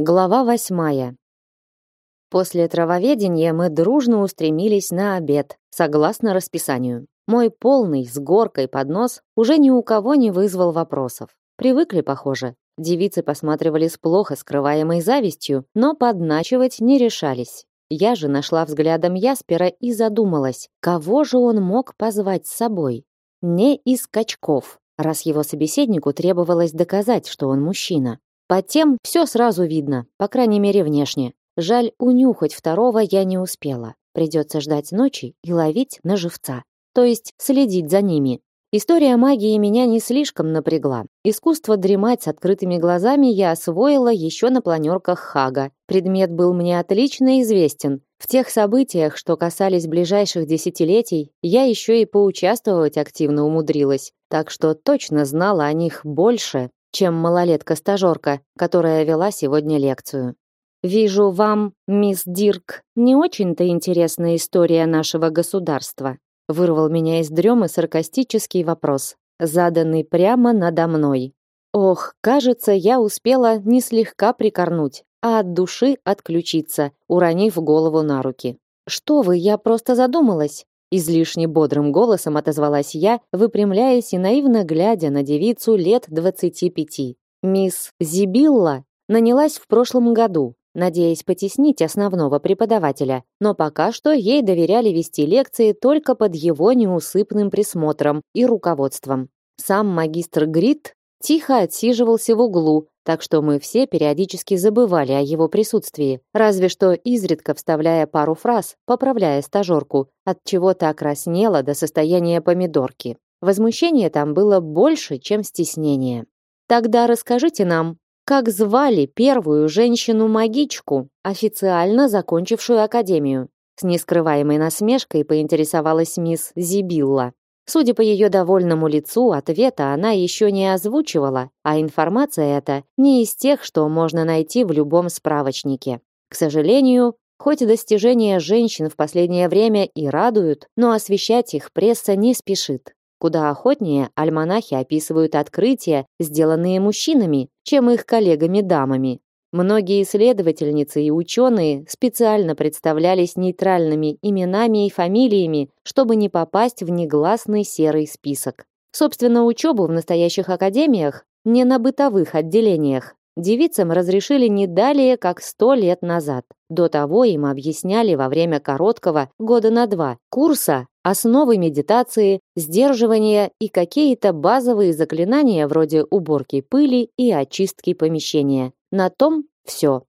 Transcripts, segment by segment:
Глава восьмая. После травоведения мы дружно устремились на обед, согласно расписанию. Мой полный с горкой поднос уже ни у кого не вызвал вопросов. Привыкли, похоже. Девицы посматривали с плохо скрываемой завистью, но подначивать не решались. Я же нашла взглядом Яспера и задумалась, кого же он мог позвать с собой? Не из качков, раз его собеседнику требовалось доказать, что он мужчина. По тем все сразу видно, по крайней мере внешне. Жаль, унюхать второго я не успела. Придется ждать ночи и ловить на живца. То есть следить за ними. История магии меня не слишком напрягла. Искусство дремать с открытыми глазами я освоила еще на планерках Хага. Предмет был мне отлично известен. В тех событиях, что касались ближайших десятилетий, я еще и поучаствовать активно умудрилась. Так что точно знала о них больше, чем малолетка-стажерка, которая вела сегодня лекцию. Вижу, вам, мисс Дирк, не очень-то интересная история нашего государства. Вырвал меня из дремы саркастический вопрос, заданный прямо надо мной. Ох, кажется, я успела не слегка прикорнуть, а от души отключиться, уронив голову на руки. Что вы, я просто задумалась. Излишне бодрым голосом отозвалась я, выпрямляясь и наивно глядя на девицу лет двадцати пяти. Мисс Зибилла нанялась в прошлом году, надеясь потеснить основного преподавателя, но пока что ей доверяли вести лекции только под его неусыпным присмотром и руководством. Сам магистр Грит тихо отсиживался в углу, так что мы все периодически забывали о его присутствии, разве что изредка вставляя пару фраз, поправляя стажерку, от чего-то окраснела до состояния помидорки. Возмущение там было больше, чем стеснение. Тогда расскажите нам, как звали первую женщину-магичку, официально закончившую академию? С нескрываемой насмешкой поинтересовалась мисс Зибилла. Судя по ее довольному лицу, ответа она еще не озвучивала, а информация эта не из тех, что можно найти в любом справочнике. К сожалению, хоть достижения женщин в последнее время и радуют, но освещать их пресса не спешит. Куда охотнее альманахи описывают открытия, сделанные мужчинами, чем их коллегами-дамами. Многие исследовательницы и ученые специально представлялись нейтральными именами и фамилиями, чтобы не попасть в негласный серый список. Собственно, учебу в настоящих академиях, не на бытовых отделениях, девицам разрешили не далее, как сто лет назад. До того им объясняли во время короткого, года на два, курса основы медитации, сдерживания и какие-то базовые заклинания вроде уборки пыли и очистки помещения. На том все.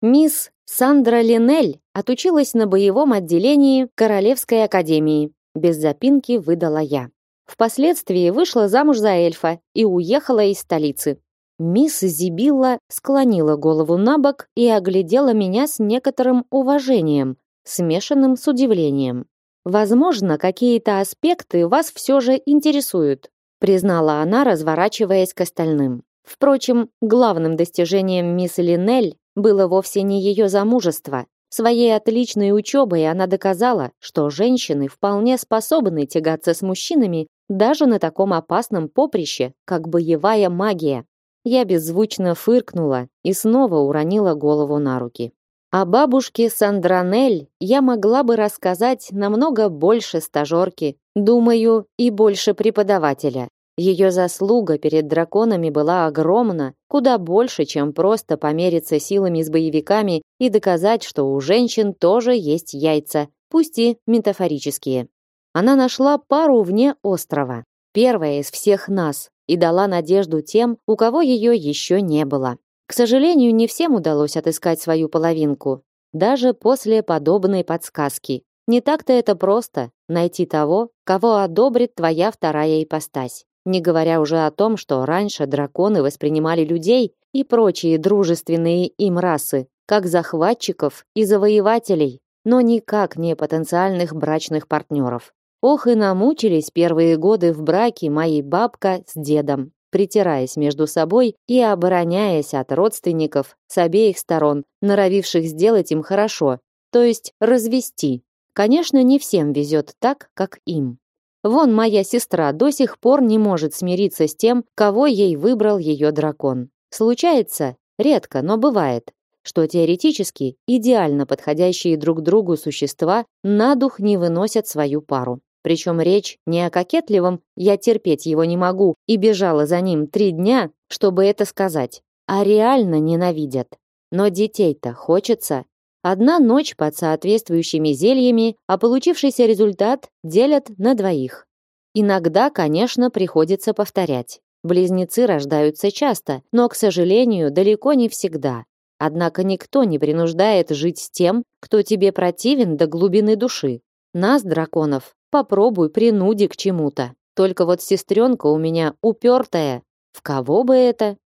Мисс Сандра Линель отучилась на боевом отделении Королевской академии. Без запинки выдала я. Впоследствии вышла замуж за эльфа и уехала из столицы. Мисс Зибилла склонила голову на бок и оглядела меня с некоторым уважением, смешанным с удивлением. Возможно, какие-то аспекты вас все же интересуют, признала она, разворачиваясь к остальным. Впрочем, главным достижением мисс Линель было вовсе не ее замужество. Своей отличной учебой она доказала, что женщины вполне способны тягаться с мужчинами даже на таком опасном поприще, как боевая магия. Я беззвучно фыркнула и снова уронила голову на руки. О бабушке Сандранель я могла бы рассказать намного больше стажерки, думаю, и больше преподавателя. Ее заслуга перед драконами была огромна, куда больше, чем просто помериться силами с боевиками и доказать, что у женщин тоже есть яйца, пусть и метафорические. Она нашла пару вне острова, первая из всех нас, и дала надежду тем, у кого ее еще не было. К сожалению, не всем удалось отыскать свою половинку, даже после подобной подсказки. Не так-то это просто найти того, кого одобрит твоя вторая ипостась. Не говоря уже о том, что раньше драконы воспринимали людей и прочие дружественные им расы как захватчиков и завоевателей, но никак не потенциальных брачных партнеров. Ох и намучились первые годы в браке моей бабка с дедом, притираясь между собой и обороняясь от родственников с обеих сторон, норовивших сделать им хорошо, то есть развести. Конечно, не всем везет так, как им. Вон моя сестра до сих пор не может смириться с тем, кого ей выбрал ее дракон. Случается, редко, но бывает, что теоретически идеально подходящие друг другу существа на дух не выносят свою пару. Причем речь не о кокетливом «я терпеть его не могу» и бежала за ним три дня, чтобы это сказать, а реально ненавидят. Но детей-то хочется. Одна ночь под соответствующими зельями, а получившийся результат делят на двоих. Иногда, конечно, приходится повторять. Близнецы рождаются часто, но, к сожалению, далеко не всегда. Однако никто не принуждает жить с тем, кто тебе противен до глубины души. Нас, драконов, попробуй принуди к чему-то. Только вот сестренка у меня упертая. В кого бы это?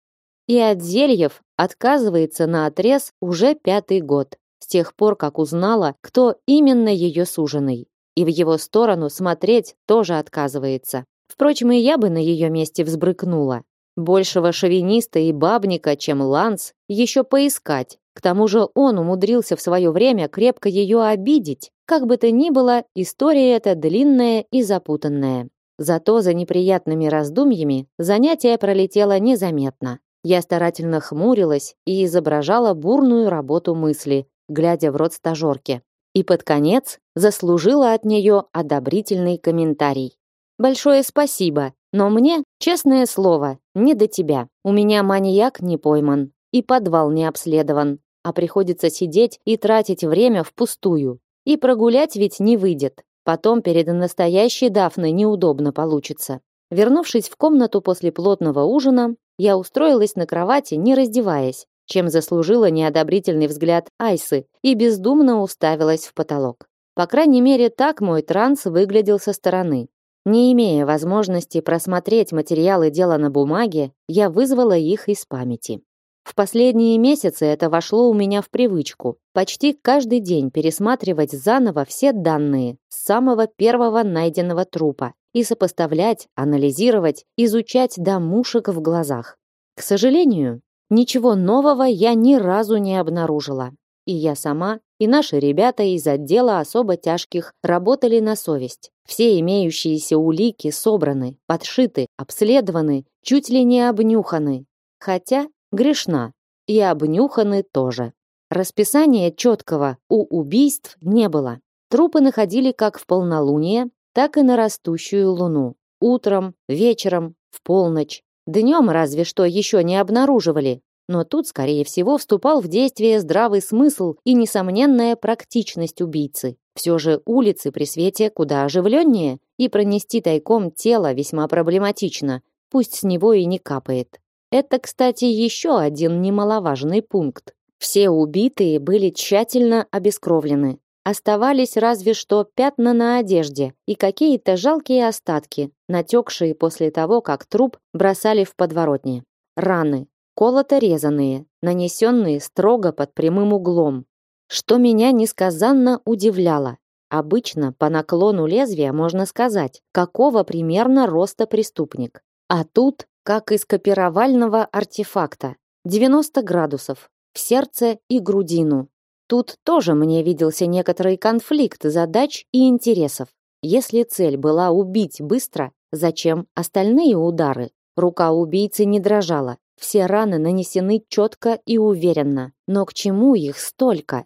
И от зельев отказывается на отрез уже пятый год, с тех пор, как узнала, кто именно ее суженый. И в его сторону смотреть тоже отказывается. Впрочем, и я бы на ее месте взбрыкнула. Большего шовиниста и бабника, чем Ланс, еще поискать. К тому же он умудрился в свое время крепко ее обидеть. Как бы то ни было, история эта длинная и запутанная. Зато за неприятными раздумьями занятие пролетело незаметно. Я старательно хмурилась и изображала бурную работу мысли, глядя в рот стажерки. И под конец заслужила от нее одобрительный комментарий. «Большое спасибо, но мне, честное слово, не до тебя. У меня маньяк не пойман и подвал не обследован а приходится сидеть и тратить время впустую. И прогулять ведь не выйдет. Потом перед настоящей Дафной неудобно получится. Вернувшись в комнату после плотного ужина, я устроилась на кровати, не раздеваясь, чем заслужила неодобрительный взгляд Айсы и бездумно уставилась в потолок. По крайней мере, так мой транс выглядел со стороны. Не имея возможности просмотреть материалы дела на бумаге, я вызвала их из памяти. В последние месяцы это вошло у меня в привычку. Почти каждый день пересматривать заново все данные с самого первого найденного трупа и сопоставлять, анализировать, изучать до мушек в глазах. К сожалению, ничего нового я ни разу не обнаружила. И я сама, и наши ребята из отдела особо тяжких работали на совесть. Все имеющиеся улики собраны, подшиты, обследованы, чуть ли не обнюханы. Хотя грешна, и обнюханы тоже. Расписания четкого у убийств не было. Трупы находили как в полнолуние, так и на растущую луну. Утром, вечером, в полночь. Днем разве что еще не обнаруживали. Но тут, скорее всего, вступал в действие здравый смысл и несомненная практичность убийцы. Все же улицы при свете куда оживленнее, и пронести тайком тело весьма проблематично, пусть с него и не капает. Это, кстати, еще один немаловажный пункт. Все убитые были тщательно обескровлены. Оставались разве что пятна на одежде и какие-то жалкие остатки, натекшие после того, как труп бросали в подворотни. Раны, колото-резанные, нанесенные строго под прямым углом. Что меня несказанно удивляло. Обычно по наклону лезвия можно сказать, какого примерно роста преступник. А тут как из копировального артефакта. 90 градусов в сердце и грудину. Тут тоже мне виделся некоторый конфликт задач и интересов. Если цель была убить быстро, зачем остальные удары? Рука убийцы не дрожала. Все раны нанесены четко и уверенно. Но к чему их столько?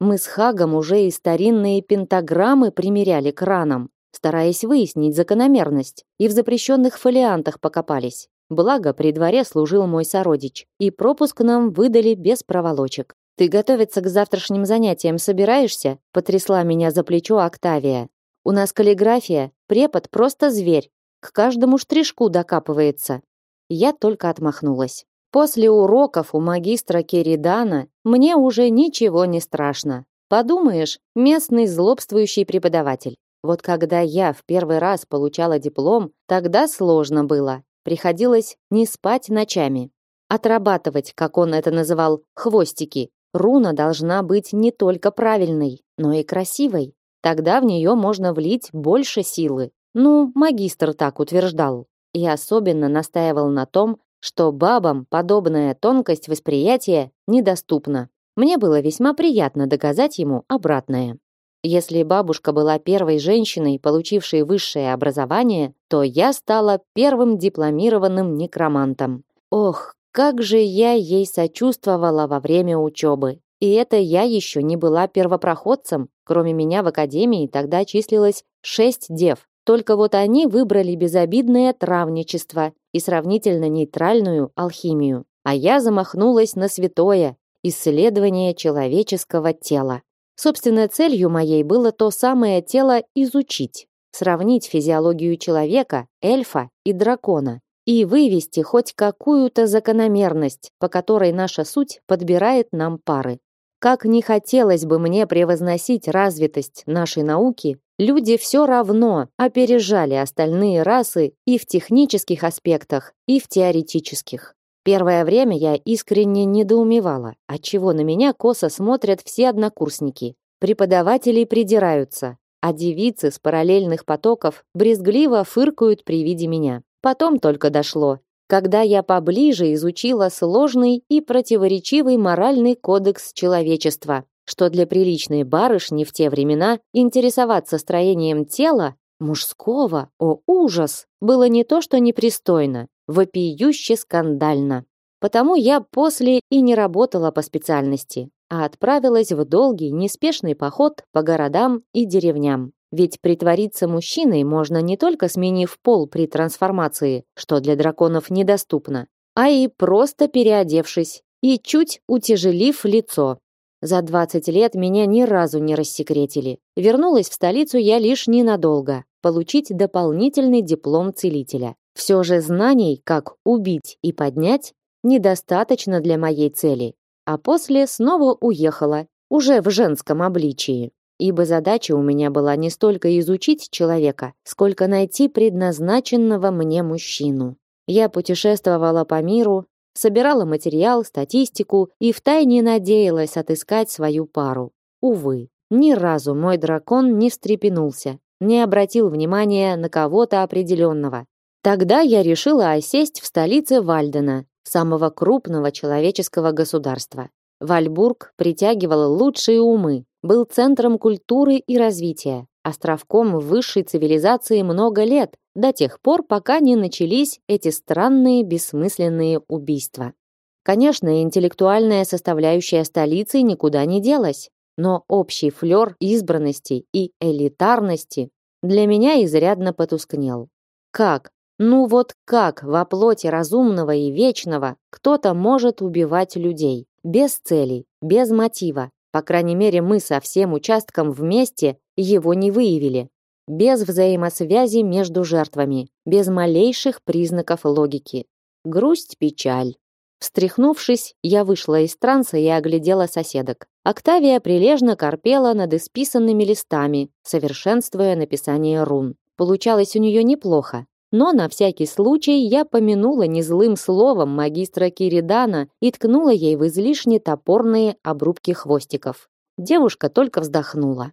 Мы с Хагом уже и старинные пентаграммы примеряли к ранам, стараясь выяснить закономерность, и в запрещенных фолиантах покопались. Благо, при дворе служил мой сородич, и пропуск нам выдали без проволочек. «Ты готовиться к завтрашним занятиям собираешься?» потрясла меня за плечо Октавия. «У нас каллиграфия, препод просто зверь, к каждому штришку докапывается». Я только отмахнулась. После уроков у магистра Керидана мне уже ничего не страшно. Подумаешь, местный злобствующий преподаватель. Вот когда я в первый раз получала диплом, тогда сложно было. Приходилось не спать ночами, отрабатывать, как он это называл, хвостики. Руна должна быть не только правильной, но и красивой. Тогда в нее можно влить больше силы. Ну, магистр так утверждал. И особенно настаивал на том, что бабам подобная тонкость восприятия недоступна. Мне было весьма приятно доказать ему обратное. Если бабушка была первой женщиной, получившей высшее образование, то я стала первым дипломированным некромантом. Ох, как же я ей сочувствовала во время учебы. И это я еще не была первопроходцем. Кроме меня в академии тогда числилось шесть дев. Только вот они выбрали безобидное травничество и сравнительно нейтральную алхимию. А я замахнулась на святое исследование человеческого тела. Собственной целью моей было то самое тело изучить, сравнить физиологию человека, эльфа и дракона и вывести хоть какую-то закономерность, по которой наша суть подбирает нам пары. Как не хотелось бы мне превозносить развитость нашей науки, люди все равно опережали остальные расы и в технических аспектах, и в теоретических. Первое время я искренне недоумевала, отчего на меня косо смотрят все однокурсники. Преподаватели придираются, а девицы с параллельных потоков брезгливо фыркают при виде меня. Потом только дошло, когда я поближе изучила сложный и противоречивый моральный кодекс человечества, что для приличной барышни в те времена интересоваться строением тела мужского, о ужас, было не то что непристойно, вопиюще скандально. Потому я после и не работала по специальности, а отправилась в долгий, неспешный поход по городам и деревням. Ведь притвориться мужчиной можно не только сменив пол при трансформации, что для драконов недоступно, а и просто переодевшись и чуть утяжелив лицо. За 20 лет меня ни разу не рассекретили. Вернулась в столицу я лишь ненадолго, получить дополнительный диплом целителя. Все же знаний, как убить и поднять, недостаточно для моей цели. А после снова уехала, уже в женском обличии ибо задача у меня была не столько изучить человека, сколько найти предназначенного мне мужчину. Я путешествовала по миру, собирала материал, статистику и втайне надеялась отыскать свою пару. Увы, ни разу мой дракон не встрепенулся, не обратил внимания на кого-то определенного. Тогда я решила осесть в столице Вальдена, самого крупного человеческого государства. Вальбург притягивал лучшие умы, был центром культуры и развития, островком высшей цивилизации много лет, до тех пор, пока не начались эти странные бессмысленные убийства. Конечно, интеллектуальная составляющая столицы никуда не делась, но общий флёр избранности и элитарности для меня изрядно потускнел. Как? Ну вот как во плоти разумного и вечного кто-то может убивать людей без целей, без мотива, по крайней мере, мы со всем участком вместе его не выявили. Без взаимосвязи между жертвами, без малейших признаков логики. Грусть, печаль. Встряхнувшись, я вышла из транса и оглядела соседок. Октавия прилежно корпела над исписанными листами, совершенствуя написание рун. Получалось у нее неплохо, но на всякий случай я помянула незлым словом магистра Киридана и ткнула ей в излишне топорные обрубки хвостиков. Девушка только вздохнула.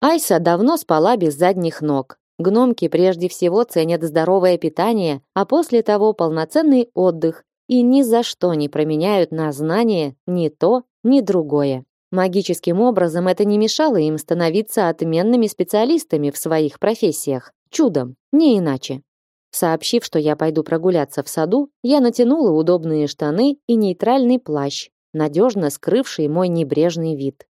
Айса давно спала без задних ног. Гномки прежде всего ценят здоровое питание, а после того полноценный отдых и ни за что не променяют на знания ни то, ни другое. Магическим образом это не мешало им становиться отменными специалистами в своих профессиях. Чудом, не иначе. Сообщив, что я пойду прогуляться в саду, я натянула удобные штаны и нейтральный плащ, надежно скрывший мой небрежный вид.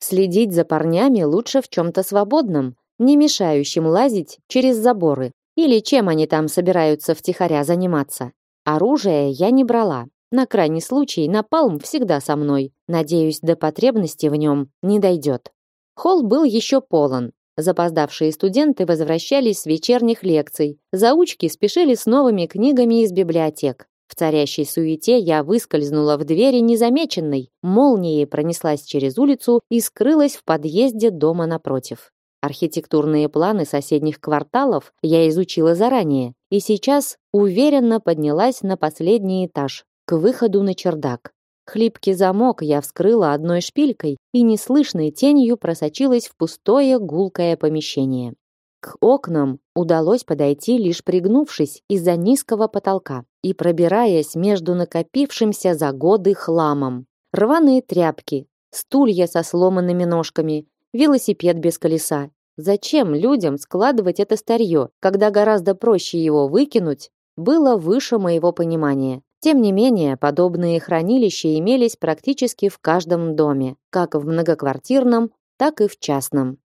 Следить за парнями лучше в чем-то свободном, не мешающем лазить через заборы. Или чем они там собираются втихаря заниматься. Оружие я не брала. На крайний случай напалм всегда со мной. Надеюсь, до потребности в нем не дойдет. Холл был еще полон, Запоздавшие студенты возвращались с вечерних лекций. Заучки спешили с новыми книгами из библиотек. В царящей суете я выскользнула в двери незамеченной, молнией пронеслась через улицу и скрылась в подъезде дома напротив. Архитектурные планы соседних кварталов я изучила заранее и сейчас уверенно поднялась на последний этаж, к выходу на чердак. Хлипкий замок я вскрыла одной шпилькой и неслышной тенью просочилась в пустое гулкое помещение. К окнам удалось подойти лишь пригнувшись из-за низкого потолка и пробираясь между накопившимся за годы хламом. Рваные тряпки, стулья со сломанными ножками, велосипед без колеса. Зачем людям складывать это старье, когда гораздо проще его выкинуть, было выше моего понимания. Тем не менее, подобные хранилища имелись практически в каждом доме, как в многоквартирном, так и в частном.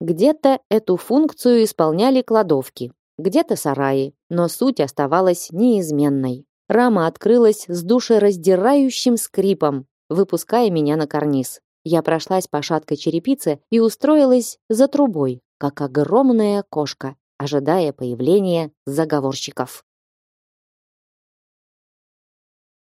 Где-то эту функцию исполняли кладовки, где-то сараи, но суть оставалась неизменной. Рама открылась с душераздирающим скрипом, выпуская меня на карниз. Я прошлась по шаткой черепице и устроилась за трубой, как огромная кошка, ожидая появления заговорщиков.